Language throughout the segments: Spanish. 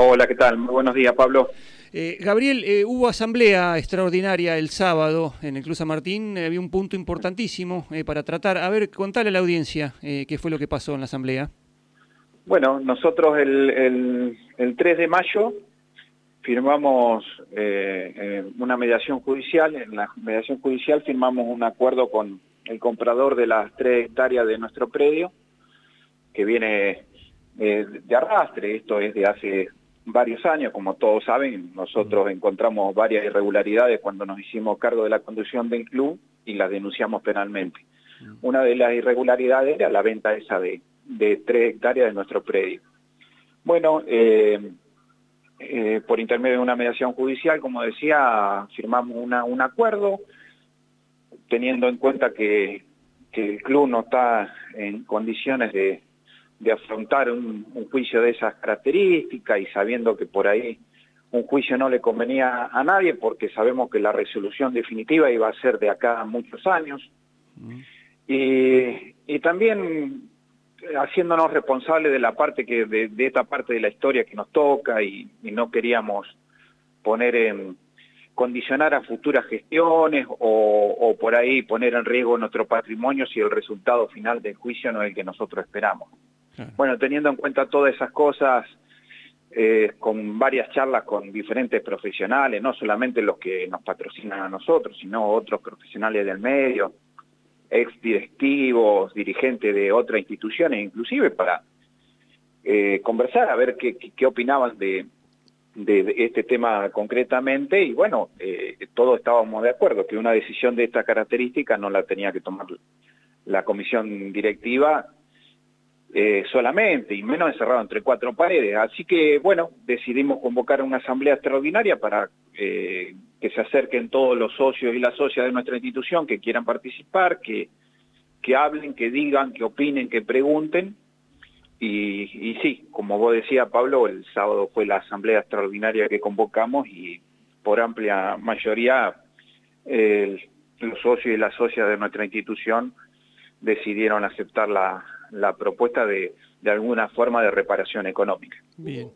Hola, ¿qué tal? Muy buenos días, Pablo. Eh, Gabriel, eh, hubo asamblea extraordinaria el sábado en el Club San Martín. Eh, había un punto importantísimo para tratar. A ver, contale a la audiencia qué fue lo que pasó en la asamblea. Bueno, nosotros el, el 3 de mayo firmamos una mediación judicial. En la mediación judicial firmamos un acuerdo con el comprador de las tres hectáreas de nuestro predio, que viene de arrastre. Esto es de hace varios años, como todos saben, nosotros encontramos varias irregularidades cuando nos hicimos cargo de la conducción del club y las denunciamos penalmente. Una de las irregularidades era la venta esa de, de tres hectáreas de nuestro predio. Bueno, eh, eh, por intermedio de una mediación judicial, como decía, firmamos una, un acuerdo, teniendo en cuenta que, que el club no está en condiciones de, de afrontar un, juicio de esas características y sabiendo que por ahí un juicio no le convenía a nadie porque sabemos que la resolución definitiva iba a ser de acá a muchos años. Mm. Y, también haciéndonos responsables de la parte que de, esta parte de la historia que nos toca y, no queríamos poner en condicionar a futuras gestiones o, o, por ahí poner en riesgo nuestro patrimonio si el resultado final del juicio no es el que nosotros esperamos. Bueno, teniendo en cuenta todas esas cosas, eh, con varias charlas con diferentes profesionales, no solamente los que nos patrocinan a nosotros, sino otros profesionales del medio, ex directivos, dirigentes de otras instituciones, inclusive para eh, conversar, a ver qué, opinaban de, de, este tema concretamente, y bueno, eh, todos estábamos de acuerdo que una decisión de esta característica no la tenía que tomar la comisión directiva eh, solamente, y menos encerrado entre cuatro paredes. Así que, bueno, decidimos convocar una asamblea extraordinaria para eh, que se acerquen todos los socios y las socias de nuestra institución que quieran participar, que, que hablen, que digan, que opinen, que pregunten. Y, sí, como vos decías, Pablo, el sábado fue la asamblea extraordinaria que convocamos y por amplia mayoría los socios y las socias de nuestra institución decidieron aceptar la, la propuesta de, de alguna forma de reparación económica. Bien.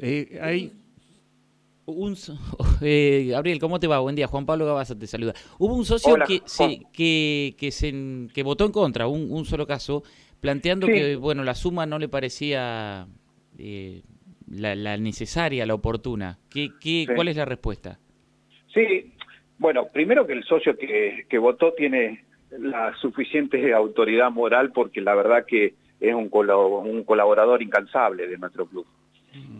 Eh, hay un, eh, Gabriel, ¿cómo te va? Buen día. Juan Pablo Gabaza te saluda. Hubo un socio que, se, que, que, se, que votó en contra, un, un solo caso, planteando que bueno la suma no le parecía eh, la, la, necesaria, la oportuna. ¿Qué, qué, ¿Cuál es la respuesta? Sí, bueno, primero que el socio que, que votó tiene la suficiente autoridad moral porque la verdad que es un, un colaborador incansable de nuestro club.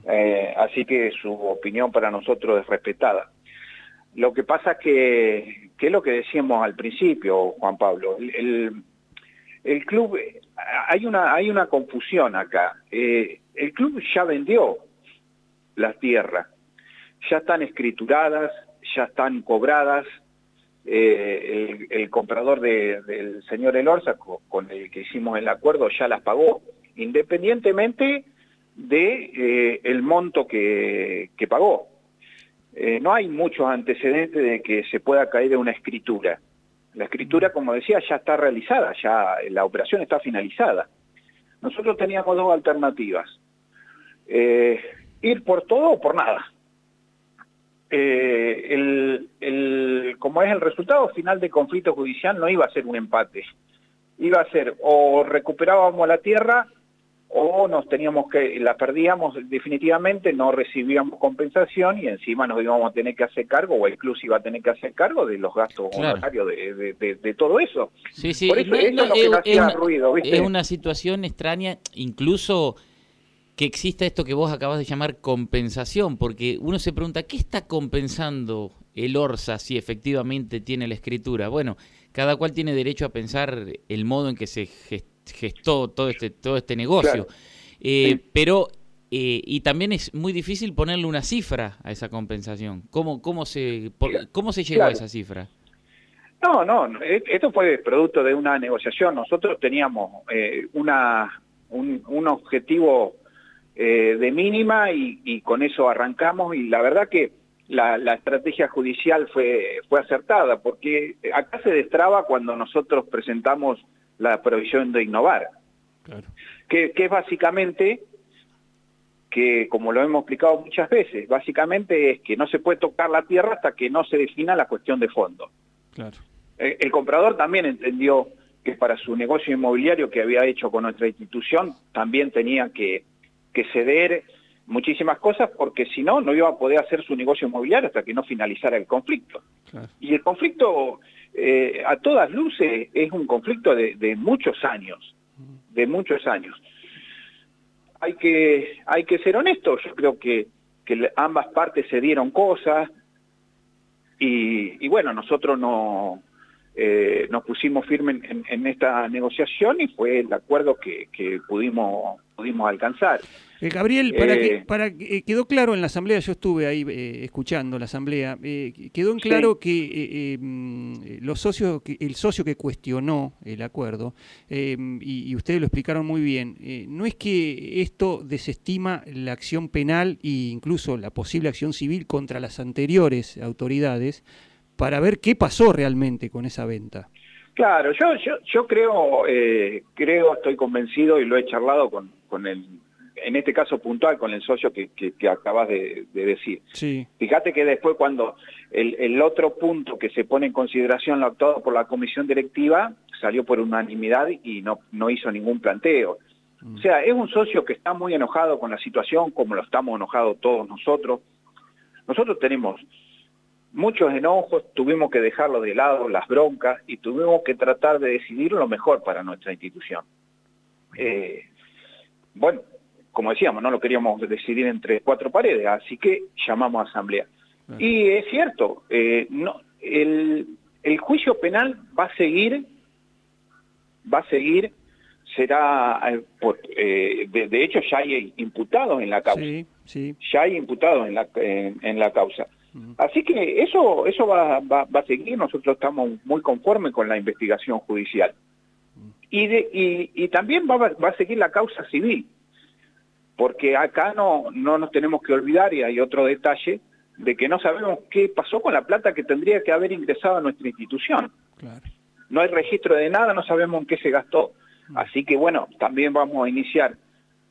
Eh, así que su opinión para nosotros es respetada. Lo que pasa es que, que es lo que decíamos al principio, Juan Pablo, el, el, club, hay una, hay una confusión acá. Eh, el club ya vendió las tierras, ya están escrituradas, ya están cobradas, eh, el, comprador del señor Elorza, con, el que hicimos el acuerdo, ya las pagó, independientemente de eh, el monto que, pagó. Eh, no hay muchos antecedentes de que se pueda caer de una escritura. La escritura, como decía, ya está realizada, ya la operación está finalizada. Nosotros teníamos dos alternativas. ir por todo o por nada. Eh, el, el, como es el resultado final del conflicto judicial, no iba a ser un empate. Iba a ser o recuperábamos la tierra o nos teníamos que, la perdíamos definitivamente, no recibíamos compensación y encima nos íbamos a tener que hacer cargo, o el club iba a tener que hacer cargo de los gastos honorarios de, de, todo eso. Sí, sí, Por eso, es, lo que hacía ruido, ¿viste? Es una situación extraña, incluso que exista esto que vos acabas de llamar compensación, porque uno se pregunta, ¿qué está compensando el ORSA si efectivamente tiene la escritura? Bueno, cada cual tiene derecho a pensar el modo en que se gestó todo este, todo este negocio. Eh, pero, eh, y también es muy difícil ponerle una cifra a esa compensación. ¿Cómo, cómo, se, ¿cómo se llegó a esa cifra? No, no, e, esto fue producto de una negociación. Nosotros teníamos eh, una, un, un objetivo eh, de mínima y, con eso arrancamos y la verdad que la, estrategia judicial fue, fue acertada porque acá se destraba cuando nosotros presentamos la provisión de innovar, que, es básicamente que, como lo hemos explicado muchas veces, básicamente es que no se puede tocar la tierra hasta que no se defina la cuestión de fondo. Claro. El, el comprador también entendió que para su negocio inmobiliario que había hecho con nuestra institución también tenía que, que ceder muchísimas cosas porque si no, no iba a poder hacer su negocio inmobiliario hasta que no finalizara el conflicto. Y el conflicto, eh, a todas luces, es un conflicto de, muchos años, de muchos años. Hay que, hay que ser honestos, yo creo que, que ambas partes se dieron cosas y, y bueno, nosotros no, eh, nos pusimos firmes en, esta negociación y fue el acuerdo que, pudimos, pudimos alcanzar. Eh, Gabriel, para que, eh, para quedó claro en la asamblea, yo estuve ahí escuchando la asamblea, quedó en claro que mm, los socios, el socio que cuestionó el acuerdo, y, ustedes lo explicaron muy bien, no es que esto desestima la acción penal e incluso la posible acción civil contra las anteriores autoridades, para ver qué pasó realmente con esa venta. Claro, yo yo, yo creo, eh, creo, estoy convencido y lo he charlado con, con el, en este caso puntual, con el socio que, que, acabas de, decir. Sí. Fíjate que después cuando el, el, otro punto que se pone en consideración lo actuado por la comisión directiva salió por unanimidad y no, no hizo ningún planteo. Mm. O sea, es un socio que está muy enojado con la situación, como lo estamos enojados todos nosotros. Nosotros tenemos muchos enojos, tuvimos que dejarlo de lado, las broncas, y tuvimos que tratar de decidir lo mejor para nuestra institución. Eh, bueno, como decíamos, no lo queríamos decidir entre cuatro paredes, así que llamamos a asamblea. Y es cierto, eh, no, el, el, juicio penal va a seguir, va a seguir, será, eh, de, hecho ya hay imputados en la causa. Sí, sí. Ya hay imputados en la, en la causa. Así que eso, eso va, va, a seguir, nosotros estamos muy conformes con la investigación judicial. Y, de, y, también va, va, a seguir la causa civil, porque acá no, no nos tenemos que olvidar, y hay otro detalle, de que no sabemos qué pasó con la plata que tendría que haber ingresado a nuestra institución. No hay registro de nada, no sabemos en qué se gastó. Así que bueno, también vamos a iniciar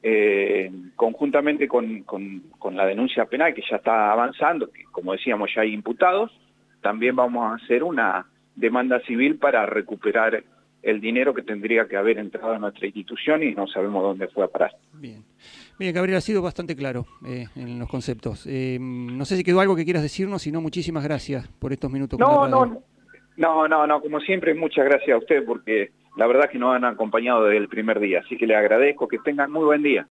eh, conjuntamente con, con, la denuncia penal que ya está avanzando, que como decíamos ya hay imputados, también vamos a hacer una demanda civil para recuperar el dinero que tendría que haber entrado a nuestra institución y no sabemos dónde fue a parar. Bien, Bien Gabriel, ha sido bastante claro eh, en los conceptos. Eh, no sé si quedó algo que quieras decirnos, sino muchísimas gracias por estos minutos. No, no, no, no, no, como siempre, muchas gracias a usted porque la verdad que nos han acompañado desde el primer día, así que le agradezco que tengan muy buen día.